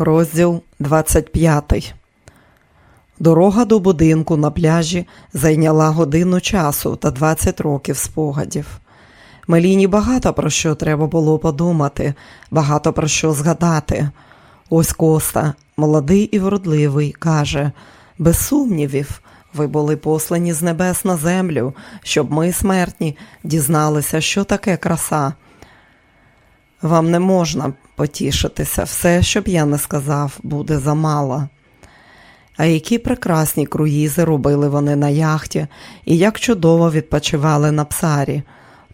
Розділ 25 Дорога до будинку на пляжі зайняла годину часу та 20 років спогадів. Меліні багато про що треба було подумати, багато про що згадати. Ось Коста, молодий і вродливий, каже: без сумнівів, ви були послані з небес на землю, щоб ми, смертні, дізналися, що таке краса. Вам не можна потішитися, все, що б я не сказав, буде замало. А які прекрасні круїзи робили вони на яхті, і як чудово відпочивали на псарі.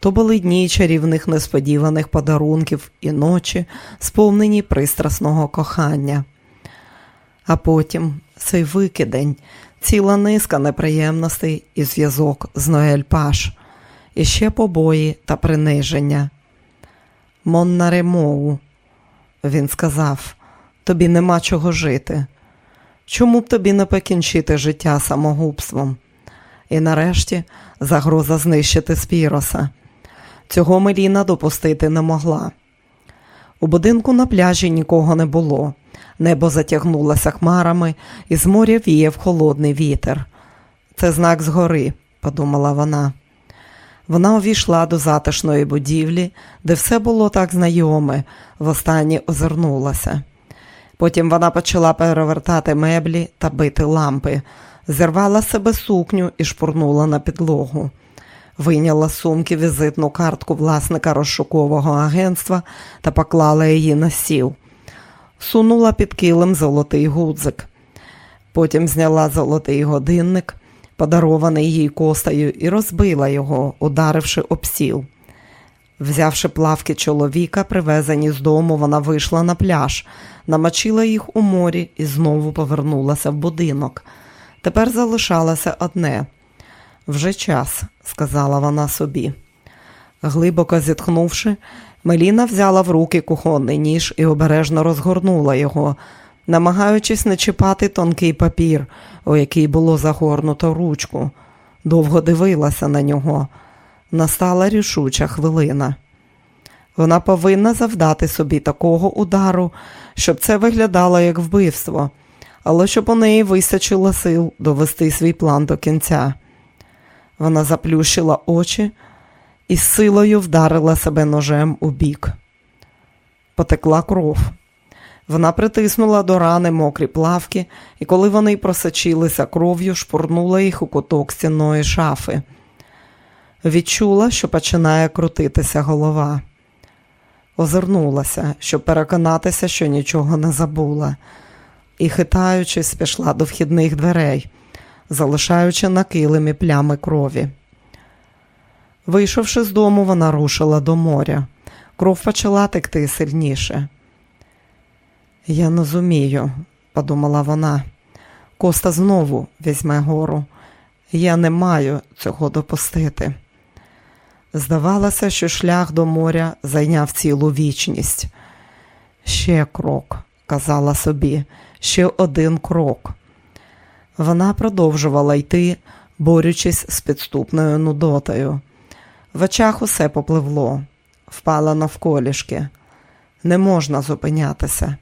То були дні чарівних несподіваних подарунків і ночі, сповнені пристрасного кохання. А потім цей викидень, ціла низка неприємностей і зв'язок з Ноель Паш, і ще побої та приниження. Моннаре Моу, він сказав, тобі нема чого жити. Чому б тобі не покінчити життя самогубством? І нарешті загроза знищити Спіроса. Цього Меліна допустити не могла. У будинку на пляжі нікого не було. Небо затягнулося хмарами, і з моря віяв холодний вітер. Це знак згори, подумала вона. Вона увійшла до затишної будівлі, де все було так знайоме, востаннє озирнулася. Потім вона почала перевертати меблі та бити лампи, зірвала себе сукню і шпурнула на підлогу. Вийняла сумки візитну картку власника розшукового агентства та поклала її на сіл. Сунула під килим золотий гудзик. Потім зняла золотий годинник, подарований їй костою, і розбила його, ударивши об сіл. Взявши плавки чоловіка, привезені з дому, вона вийшла на пляж, намочила їх у морі і знову повернулася в будинок. Тепер залишалося одне. Вже час, сказала вона собі. Глибоко зітхнувши, Меліна взяла в руки кухонний ніж і обережно розгорнула його, намагаючись не чіпати тонкий папір, у який було загорнуто ручку. Довго дивилася на нього. Настала рішуча хвилина. Вона повинна завдати собі такого удару, щоб це виглядало як вбивство, але щоб у неї вистачило сил довести свій план до кінця. Вона заплющила очі і з силою вдарила себе ножем у бік. Потекла кров. Вона притиснула до рани мокрі плавки, і коли вони просочилися кров'ю, шпурнула їх у куток стінної шафи. Відчула, що починає крутитися голова. Озирнулася, щоб переконатися, що нічого не забула, і, хитаючись, пішла до вхідних дверей, залишаючи на килимі плями крові. Вийшовши з дому, вона рушила до моря. Кров почала текти сильніше. Я не зумію, подумала вона. Коста знову візьме гору. Я не маю цього допустити. Здавалося, що шлях до моря зайняв цілу вічність. Ще крок, казала собі, ще один крок. Вона продовжувала йти, борючись з підступною нудотою. В очах усе попливло, впала навколішки. Не можна зупинятися.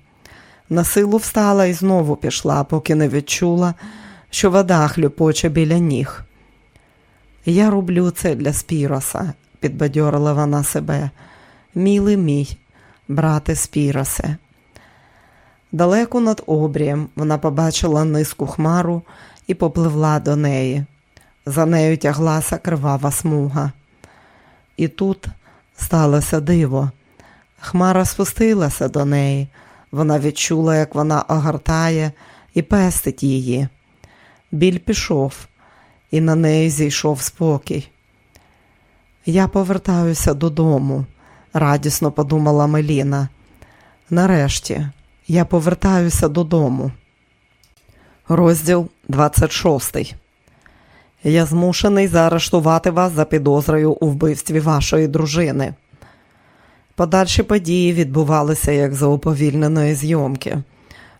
На силу встала і знову пішла, поки не відчула, що вода хлюпоче біля ніг. Я роблю це для Спіроса, підбадьорила вона себе. Мілий мій, брате Спіросе. Далеко над обрієм вона побачила низку хмару і попливла до неї. За нею тяглася кривава смуга. І тут сталося диво. Хмара спустилася до неї. Вона відчула, як вона огортає і пестить її. Біль пішов, і на неї зійшов спокій. Я повертаюся додому, радісно подумала Меліна. Нарешті я повертаюся додому. Розділ 26 Я змушений заарештувати вас за підозрою у вбивстві вашої дружини. Подальші події відбувалися як за уповільненої зйомки.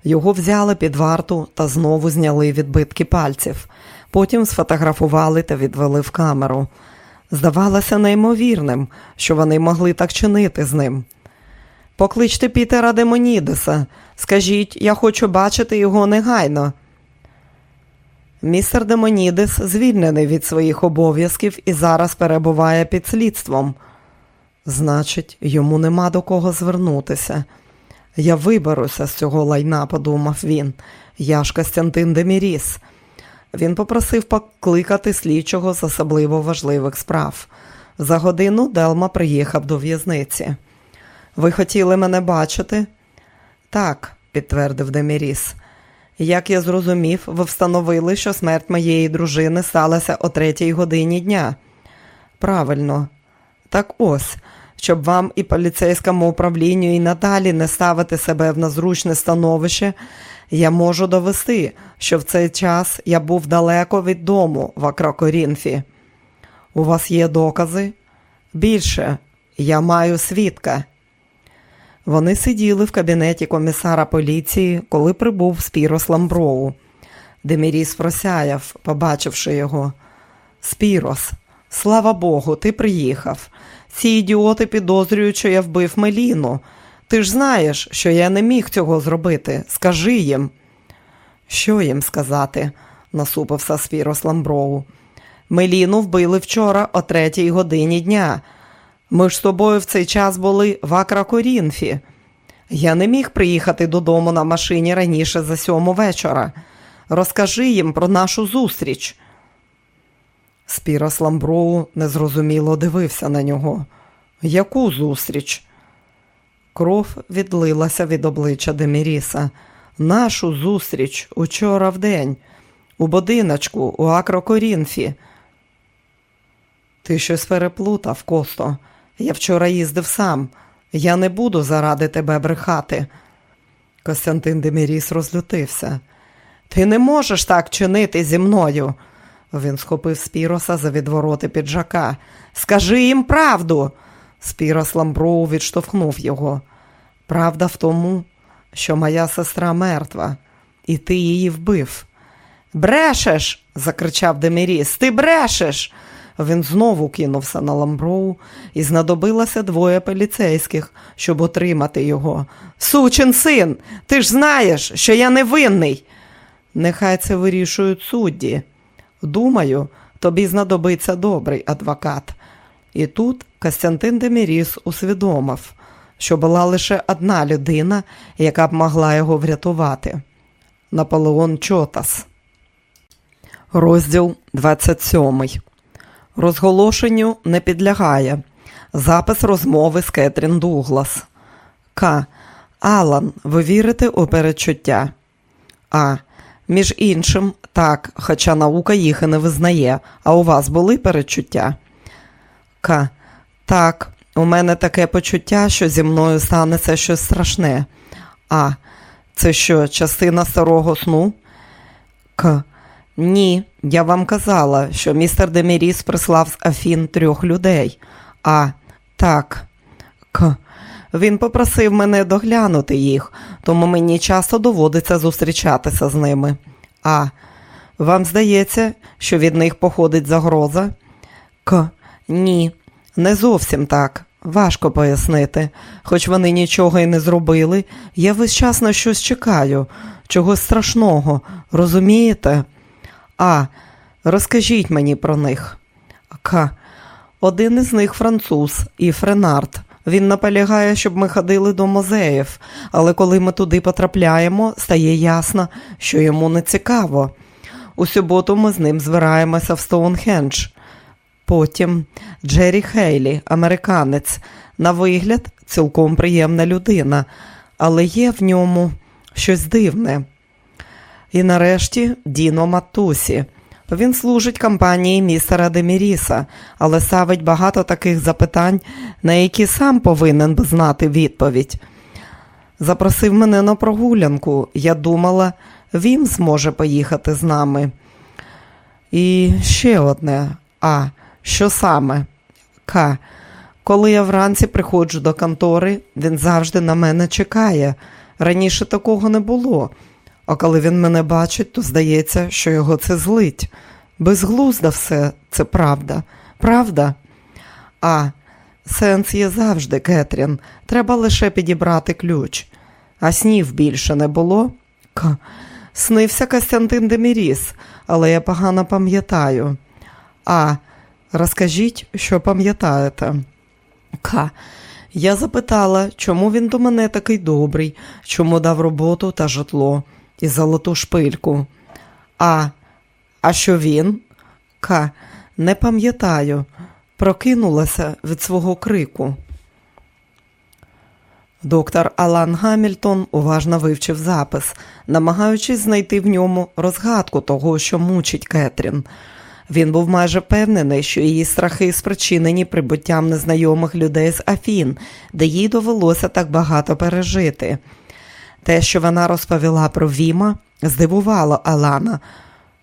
Його взяли під варту та знову зняли відбитки пальців. Потім сфотографували та відвели в камеру. Здавалося неймовірним, що вони могли так чинити з ним. Покличте Пітера Демонідеса. Скажіть, я хочу бачити його негайно. Містер Демонідес звільнений від своїх обов'язків і зараз перебуває під слідством. Значить, йому нема до кого звернутися. Я виберуся з цього лайна, подумав він. Я ж Костянтин Деміріс. Він попросив покликати слідчого з особливо важливих справ. За годину Делма приїхав до в'язниці. Ви хотіли мене бачити? Так, підтвердив Деміріс. Як я зрозумів, ви встановили, що смерть моєї дружини сталася о третій годині дня. Правильно, так ось, щоб вам і поліцейському управлінню і надалі не ставити себе в незручне становище, я можу довести, що в цей час я був далеко від дому в Акрокорінфі. У вас є докази? Більше, я маю свідка. Вони сиділи в кабінеті комісара поліції, коли прибув Спірос Ламброу. Деміріс просяяв, побачивши його. Спірос, слава Богу, ти приїхав. Ці ідіоти підозрюють, що я вбив Меліну. Ти ж знаєш, що я не міг цього зробити. Скажи їм. Що їм сказати? насупився Спірос Ламброу. Меліну вбили вчора о третій годині дня. Ми ж з тобою в цей час були в Акрокорінфі. Я не міг приїхати додому на машині раніше за сьому вечора. Розкажи їм про нашу зустріч. Спірос Ламброу незрозуміло дивився на нього. Яку зустріч? Кров відлилася від обличчя Деміріса. Нашу зустріч учора в день, у будиночку, у Акрокорінфі. Ти щось переплутав, Косто. Я вчора їздив сам. Я не буду заради тебе брехати. Костянтин Деміріс розлютився. Ти не можеш так чинити зі мною. Він схопив Спіроса за відвороти піджака. Скажи їм правду. Спірос Ламброу відштовхнув його. Правда в тому, що моя сестра мертва, і ти її вбив. Брешеш, закричав Деміріс, ти брешеш. Він знову кинувся на Ламброу і знадобилося двоє поліцейських, щоб утримати його. Сучий син, ти ж знаєш, що я невинний. Нехай це вирішують судді. Думаю, тобі знадобиться добрий адвокат. І тут Костянтин Деміріс усвідомив, що була лише одна людина, яка б могла його врятувати. Наполеон Чотас. Розділ 27 Розголошенню не підлягає. Запис розмови з Кетрін Дуглас. К. Алан, ви вірите у передчуття? А. Між іншим, так, хоча наука їх і не визнає. А у вас були передчуття? К. Так, у мене таке почуття, що зі мною станеться щось страшне. А. Це що, частина старого сну? К. Ні, я вам казала, що містер Деміріс прислав з Афін трьох людей. А, так, К. Він попросив мене доглянути їх, тому мені часто доводиться зустрічатися з ними. А. Вам здається, що від них походить загроза? К. Ні, не зовсім так. Важко пояснити. Хоч вони нічого й не зробили, я весь час на щось чекаю, чогось страшного, розумієте? А. Розкажіть мені про них. К. Один із них француз і Френард. Він наполягає, щоб ми ходили до музеїв, але коли ми туди потрапляємо, стає ясно, що йому не цікаво. У суботу ми з ним збираємося в Стоунхендж. Потім Джері Хейлі, американець, на вигляд, цілком приємна людина, але є в ньому щось дивне. І нарешті Діно Матусі. Він служить компанії містера Деміріса, але ставить багато таких запитань, на які сам повинен би знати відповідь. Запросив мене на прогулянку. Я думала, він зможе поїхати з нами. І ще одне. А, що саме? К. Коли я вранці приходжу до контори, він завжди на мене чекає. Раніше такого не було. А коли він мене бачить, то здається, що його це злить. Безглузда все, це правда. Правда? А Сенс є завжди, Кетрін. Треба лише підібрати ключ. А снів більше не було? К. Снився Костянтин Деміріс, але я погано пам'ятаю. А. Розкажіть, що пам'ятаєте. К. Я запитала, чому він до мене такий добрий, чому дав роботу та житло і золоту шпильку. А. А що він? К. Не пам'ятаю. Прокинулася від свого крику. Доктор Алан Гамільтон уважно вивчив запис, намагаючись знайти в ньому розгадку того, що мучить Кетрін. Він був майже впевнений, що її страхи спричинені прибуттям незнайомих людей з Афін, де їй довелося так багато пережити. Те, що вона розповіла про Віма, здивувало Алана.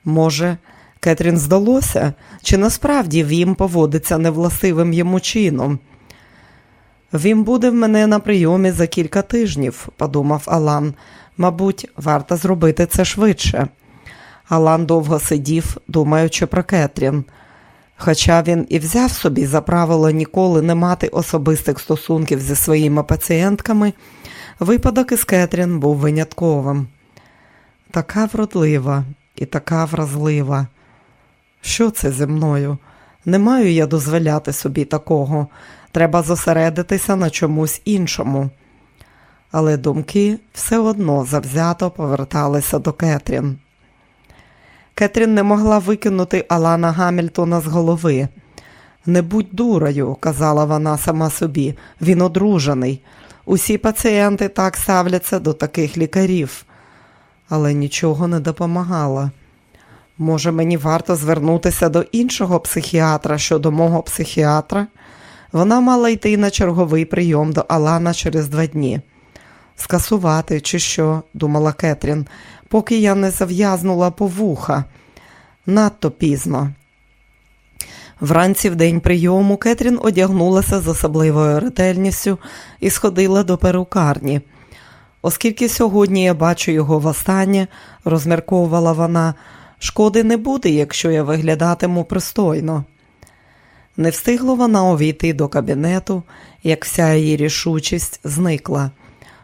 Може, Кетрін здалося, чи насправді Вім поводиться невластивим йому чином? Він буде в мене на прийомі за кілька тижнів, подумав Алан. Мабуть, варто зробити це швидше. Алан довго сидів, думаючи про Кетрін. Хоча він і взяв собі за правило ніколи не мати особистих стосунків зі своїми пацієнтками, випадок із Кетрін був винятковим. Така вродлива і така вразлива. Що це зі мною? Не маю я дозволяти собі такого. Треба зосередитися на чомусь іншому. Але думки все одно завзято поверталися до Кетрін. Кетрін не могла викинути Алана Гамільтона з голови. Не будь дурою, казала вона сама собі, він одружений. Усі пацієнти так ставляться до таких лікарів, але нічого не допомагало. Може, мені варто звернутися до іншого психіатра щодо мого психіатра? Вона мала йти на черговий прийом до Алана через два дні. Скасувати, чи що, думала Кетрін, поки я не зав'язнула по вуха. Надто пізно. Вранці в день прийому Кетрін одягнулася з особливою ретельністю і сходила до перукарні. Оскільки сьогодні я бачу його востаннє, розмірковувала вона, шкоди не буде, якщо я виглядатиму пристойно. Не встигла вона увійти до кабінету, як вся її рішучість зникла.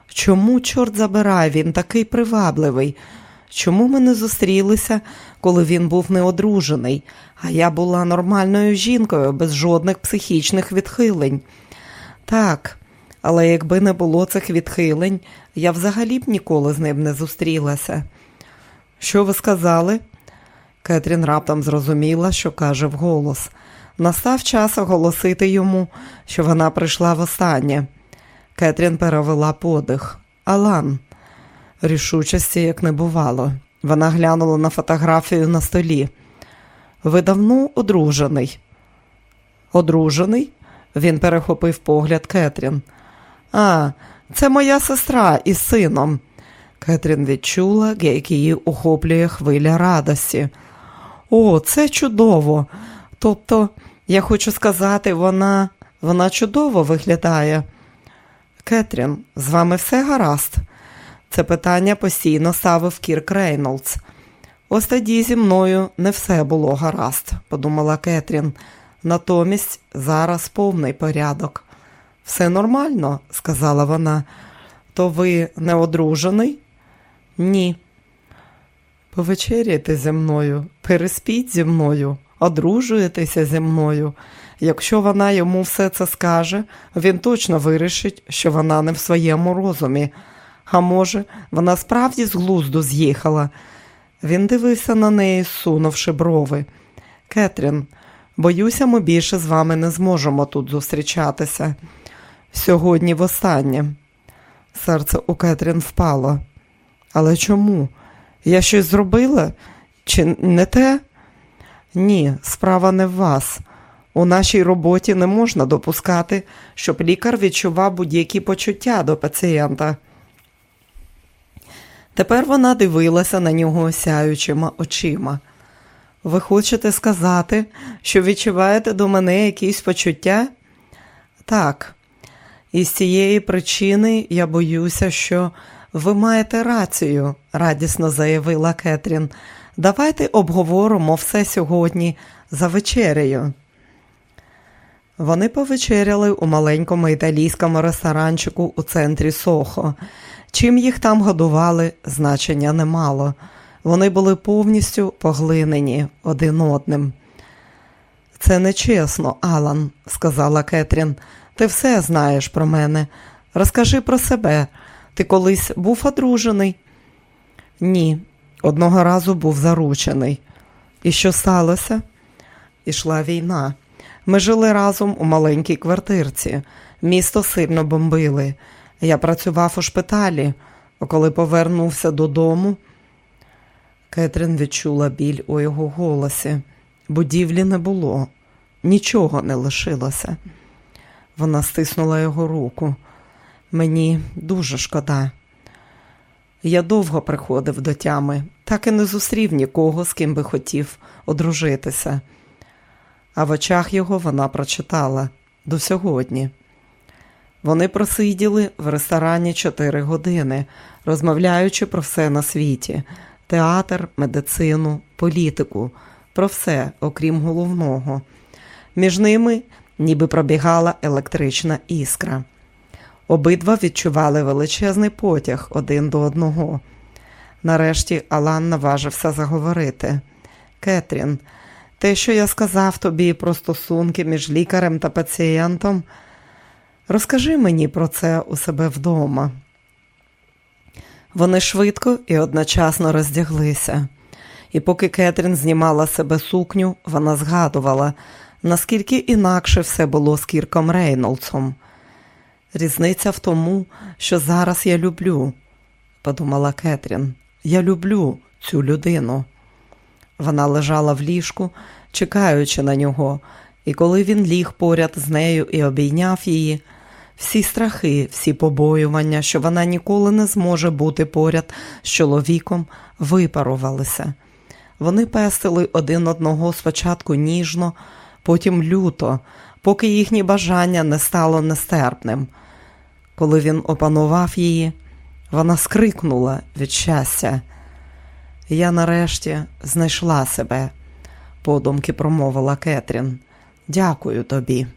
Чому, чорт забирай, він такий привабливий? Чому ми не зустрілися, коли він був неодружений, а я була нормальною жінкою без жодних психічних відхилень? Так, але якби не було цих відхилень, я взагалі б ніколи з ним не зустрілася. Що ви сказали? Кетрін раптом зрозуміла, що каже вголос. Настав час оголосити йому, що вона прийшла востаннє. Кетрін перевела подих. Алан, рішучості як не бувало. Вона глянула на фотографію на столі. Ви давно одружений? Одружений? Він перехопив погляд Кетрін. А, це моя сестра із сином. Кетрін відчула, як її охоплює хвиля радості. О, це чудово. Тобто, я хочу сказати, вона вона чудово виглядає. Кетрін, з вами все гаразд? Це питання постійно ставив Кірк Рейнолдс. Ось тоді зі мною не все було гаразд, подумала Кетрін. Натомість зараз повний порядок. Все нормально, сказала вона. То ви не одружений? Ні. Повечеряйте зі мною, переспіть зі мною, одружуєтеся зі мною. Якщо вона йому все це скаже, він точно вирішить, що вона не в своєму розумі. А може, вона справді з глузду з'їхала. Він дивився на неї, сунувши брови. Кетрін, боюся, ми більше з вами не зможемо тут зустрічатися. Сьогодні востаннє. Серце у Кетрін впало. Але чому? Я щось зробила? Чи не те? Ні, справа не в вас. У нашій роботі не можна допускати, щоб лікар відчував будь-які почуття до пацієнта. Тепер вона дивилася на нього осяючими очима. Ви хочете сказати, що відчуваєте до мене якісь почуття? Так, і з цієї причини я боюся, що ви маєте рацію, радісно заявила Кетрін. Давайте обговоримо все сьогодні за вечерею. Вони повечеряли у маленькому італійському ресторанчику у центрі Сохо. Чим їх там годували, значення не мало. Вони були повністю поглинені один одним. Це нечесно, Алан, сказала Кетрін. Ти все знаєш про мене. Розкажи про себе. Ти колись був одружений? Ні, одного разу був заручений. І що сталося? Ішла війна. Ми жили разом у маленькій квартирці. Місто сильно бомбили. Я працював у шпиталі, коли повернувся додому, Кетрін відчула біль у його голосі. Будівлі не було, нічого не лишилося. Вона стиснула його руку. Мені дуже шкода. Я довго приходив до тями, так і не зустрів нікого, з ким би хотів одружитися. А в очах його вона прочитала до сьогодні. Вони просиділи в ресторані чотири години, розмовляючи про все на світі театр, медицину, політику, про все, окрім головного. Між ними ніби пробігала електрична іскра. Обидва відчували величезний потяг один до одного. Нарешті Алан наважився заговорити. Кетрін, те, що я сказав тобі про стосунки між лікарем та пацієнтом, розкажи мені про це у себе вдома. Вони швидко і одночасно роздяглися, і поки Кетрін знімала себе сукню, вона згадувала, наскільки інакше все було з Кірком Рейнолдсом. Різниця в тому, що зараз я люблю, подумала Кетрін. Я люблю цю людину. Вона лежала в ліжку, чекаючи на нього, і коли він ліг поряд з нею і обійняв її, всі страхи, всі побоювання, що вона ніколи не зможе бути поряд з чоловіком, випарувалися. Вони пестили один одного спочатку ніжно, потім люто, поки їхнє бажання не стало нестерпним. Коли він опанував її, вона скрикнула від щастя. Я нарешті знайшла себе, подумки промовила Кетрін. Дякую тобі.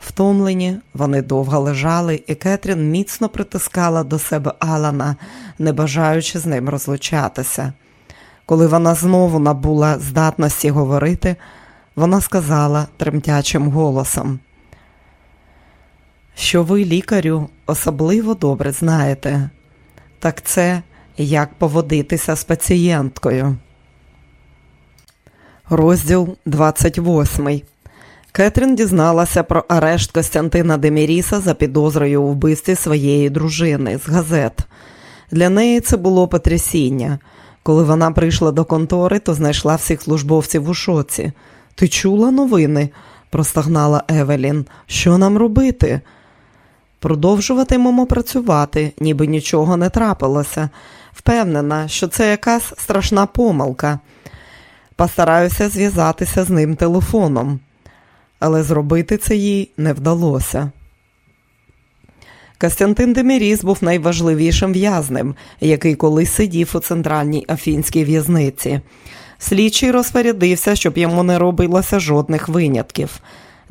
Втомлені, вони довго лежали, і Кетрін міцно притискала до себе Алана, не бажаючи з ним розлучатися. Коли вона знову набула здатності говорити, вона сказала тремтячим голосом, що ви, лікарю, особливо добре знаєте, так це як поводитися з пацієнткою. Розділ 28 Кетрін дізналася про арешт Костянтина Деміріса за підозрою у вбивстві своєї дружини з газет. Для неї це було потрясіння. Коли вона прийшла до контори, то знайшла всіх службовців у шоці. Ти чула новини? простагнала Евелін. Що нам робити? Продовжуватимемо працювати, ніби нічого не трапилося. Впевнена, що це якась страшна помилка. Постараюся зв'язатися з ним телефоном але зробити це їй не вдалося. Костянтин Деміріс був найважливішим в'язнем, який колись сидів у центральній афінській в'язниці. Слідчий розпорядився, щоб йому не робилося жодних винятків.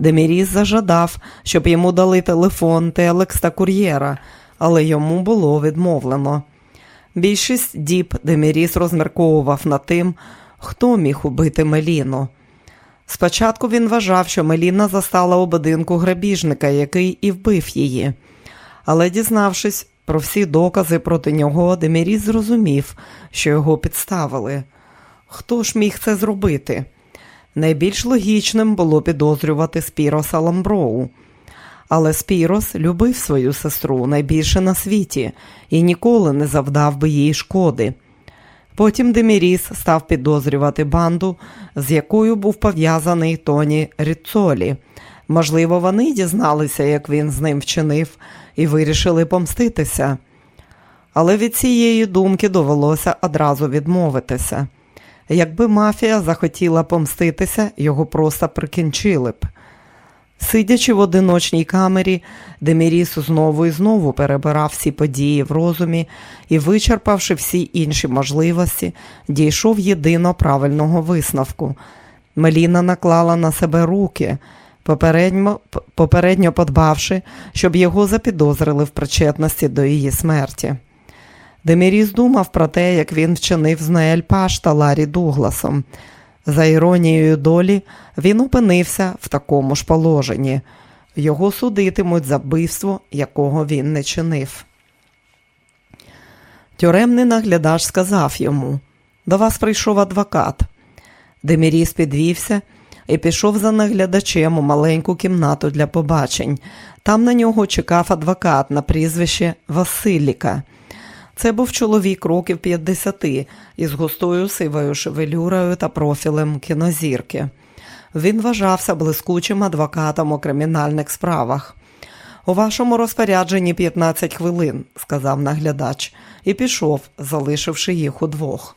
Деміріс зажадав, щоб йому дали телефон, телекс та кур'єра, але йому було відмовлено. Більшість діб Деміріс розмірковував над тим, хто міг убити Меліну. Спочатку він вважав, що Меліна застала у будинку грабіжника, який і вбив її. Але, дізнавшись про всі докази проти нього, Деміріс зрозумів, що його підставили. Хто ж міг це зробити? Найбільш логічним було підозрювати Спіроса Ламброу. Але Спірос любив свою сестру найбільше на світі і ніколи не завдав би їй шкоди. Потім Деміріс став підозрювати банду, з якою був пов'язаний Тоні Ріцолі. Можливо, вони дізналися, як він з ним вчинив, і вирішили помститися. Але від цієї думки довелося одразу відмовитися. Якби мафія захотіла помститися, його просто прикінчили б. Сидячи в одиночній камері, Деміріс знову і знову перебирав всі події в розумі і, вичерпавши всі інші можливості, дійшов єдино правильного висновку. Меліна наклала на себе руки, попередньо, попередньо подбавши, щоб його запідозрили в причетності до її смерті. Деміріс думав про те, як він вчинив з Неель Паш та Ларі Дугласом. За іронією долі, він опинився в такому ж положенні. Його судитимуть за вбивство, якого він не чинив. Тюремний наглядач сказав йому до вас прийшов адвокат. Деміріс підвівся і пішов за наглядачем у маленьку кімнату для побачень. Там на нього чекав адвокат на прізвище Василіка. Це був чоловік років 50 із густою сивою шевелюрою та профілем кінозірки. Він вважався блискучим адвокатом у кримінальних справах. У вашому розпорядженні 15 хвилин, сказав наглядач, і пішов, залишивши їх удвох.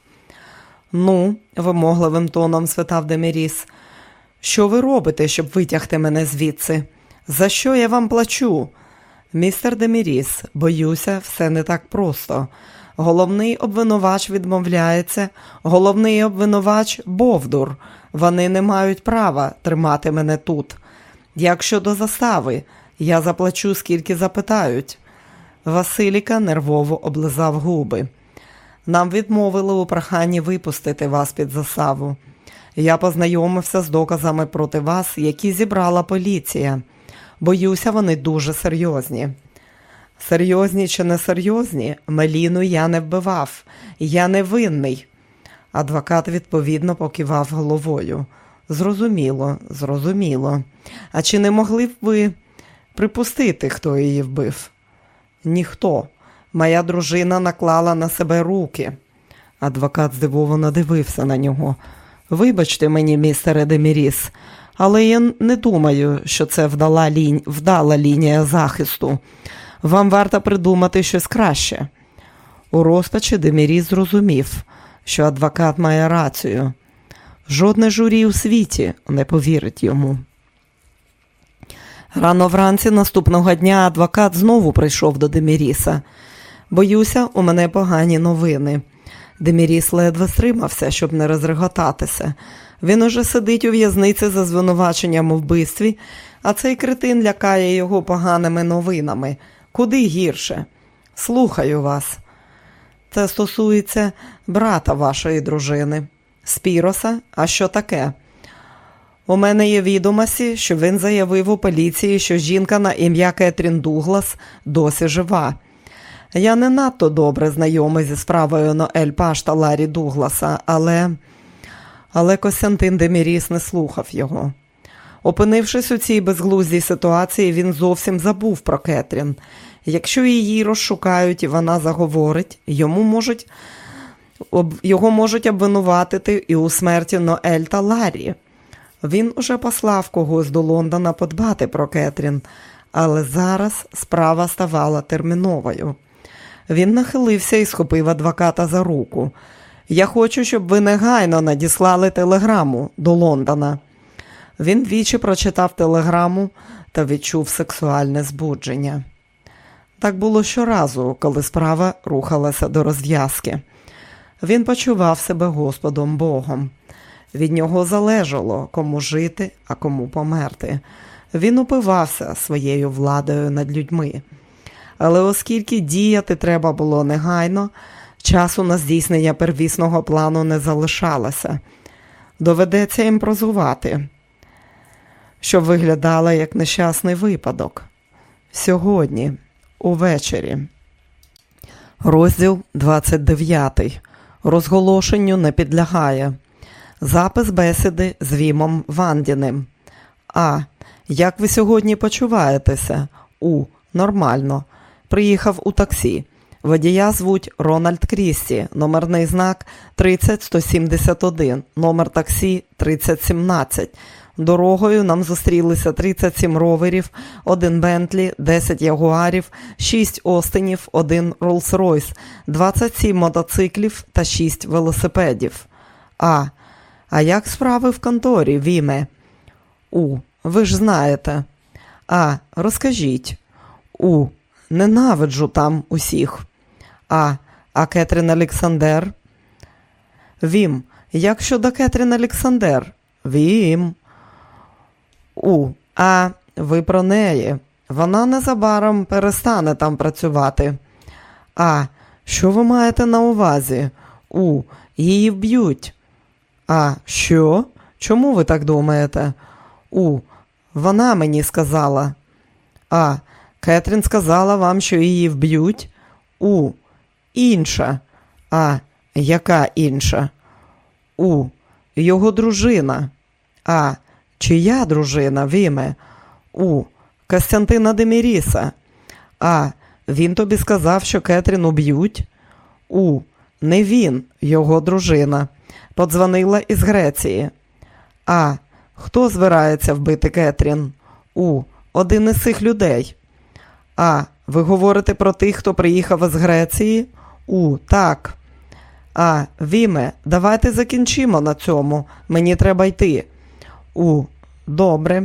Ну, вимогливим тоном спитав Деміріс, що ви робите, щоб витягти мене звідси? За що я вам плачу? Містер Деміріс, боюся, все не так просто. Головний обвинувач відмовляється, головний обвинувач Бовдур. Вони не мають права тримати мене тут. Як щодо застави, я заплачу, скільки запитають. Василіка нервово облизав губи. Нам відмовили у проханні випустити вас під засаву. Я познайомився з доказами проти вас, які зібрала поліція. Боюся, вони дуже серйозні. Серйозні чи не серйозні, Меліну я не вбивав, я не винний. Адвокат відповідно покивав головою. Зрозуміло, зрозуміло. А чи не могли б ви припустити, хто її вбив? Ніхто. Моя дружина наклала на себе руки. Адвокат здивовано дивився на нього. Вибачте мені, містере Деміріс, але я не думаю, що це вдала, лінь... вдала лінія захисту. Вам варто придумати щось краще. У розпачі Деміріс зрозумів, що адвокат має рацію. Жодне журі у світі не повірить йому. Рано вранці наступного дня адвокат знову прийшов до Деміріса. Боюся, у мене погані новини. Деміріс ледве стримався, щоб не розреготатися. Він уже сидить у в'язниці за звинуваченням у вбивстві, а цей критин лякає його поганими новинами. Куди гірше? Слухаю вас. Це стосується брата вашої дружини. Спіроса, а що таке? У мене є відомості, що він заявив у поліції, що жінка на ім'я Кетрін Дуглас досі жива. Я не надто добре знайомий зі справою Ноель Паш та Ларі Дугласа, але але Костянтин Деміріс не слухав його. Опинившись у цій безглуздій ситуації, він зовсім забув про Кетрін. Якщо її розшукають і вона заговорить, йому можуть, його можуть обвинуватити і у смерті Ноель та Ларі. Він уже послав когось до Лондона подбати про Кетрін, але зараз справа ставала терміновою. Він нахилився і схопив адвоката за руку. Я хочу, щоб ви негайно надіслали телеграму до Лондона. Він двічі прочитав телеграму та відчув сексуальне збудження. Так було щоразу, коли справа рухалася до розв'язки. Він почував себе Господом Богом. Від нього залежало, кому жити, а кому померти. Він упивався своєю владою над людьми. Але оскільки діяти треба було негайно, часу на здійснення первісного плану не залишалося. Доведеться імпрозувати, щоб виглядало як нещасний випадок. Сьогодні, увечері. Розділ 29. Розголошенню не підлягає. Запис бесіди з Вімом Вандіним. А. Як ви сьогодні почуваєтеся? У. Нормально. Приїхав у таксі. Водія звуть Рональд Крісті, номерний знак 30171, номер таксі 3017. Дорогою нам зустрілися 37 роверів, 1 Бентлі, 10 ягуарів, 6 Остинів, 1 Роллс-Ройс, 27 мотоциклів та 6 велосипедів. А. А як справи в конторі, Віме? У. Ви ж знаєте. А. Розкажіть. У. Ненавиджу там усіх. А. А Кетрін Олександр? Вім. Як щодо Кетрін Олександр? Вім. У. А ви про неї. Вона незабаром перестане там працювати. А що ви маєте на увазі? У. Її вб'ють. А що? Чому ви так думаєте? У. Вона мені сказала. А. Кетрін сказала вам, що її вб'ють? У. Інша. А. Яка інша? У. Його дружина. А. Чия дружина, Віме? У. Костянтина Деміріса. А. Він тобі сказав, що Кетрін уб'ють? У. Не він, його дружина. Подзвонила із Греції. А. Хто збирається вбити Кетрін? У. Один із цих людей. А. Ви говорите про тих, хто приїхав із Греції? У. Так. А. Віме, давайте закінчимо на цьому. Мені треба йти. У. Добре.